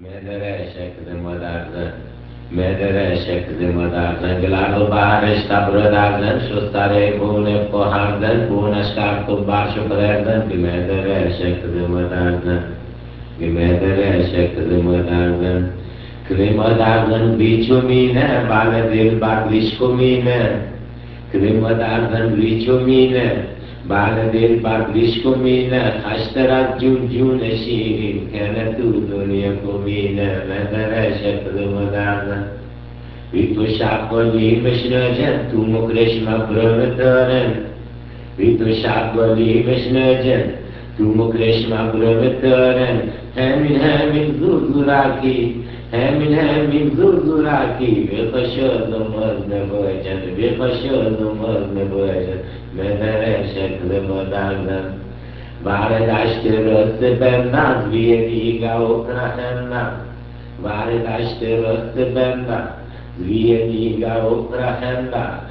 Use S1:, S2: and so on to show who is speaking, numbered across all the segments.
S1: Medere şekli madardan, medere şekli madardan, giladu baharish tabradardan, şustare bune pohardan, bune şkar kubbar şukrerdan, bimedere şekli madardan, bimedere şekli madardan. Krimadardan biçumine, bale dil baklişkumine, krimadardan biçumine, bale dil baklişkumine, haşterat cun cun eşin, kene поміне мене рече примодана. Від пошако лівеш рече, тому кришма проведорен. Від пошако лівеш рече, тому кришма проведорен. Хемін, хемін, зузу ракі, хемін, хемін, зузу ракі. Вихошо зумозне бочен, вихошо зумозне бочен, мене рече примодана. Varedaște răste bernat, vie niga Ucraina. Varedaște răste bernat, vie niga Ucraina.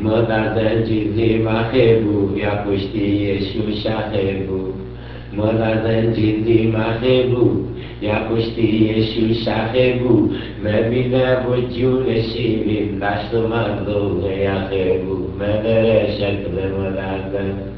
S1: Mălazăci zima hebu, ia cu știe șușa hebu. Mălazăci zima hebu, ia cu știe șușa hebu. Mămina buciune și vim, lași tu mă duhe ia hebu. Mălăreșe-ți de mălazăci.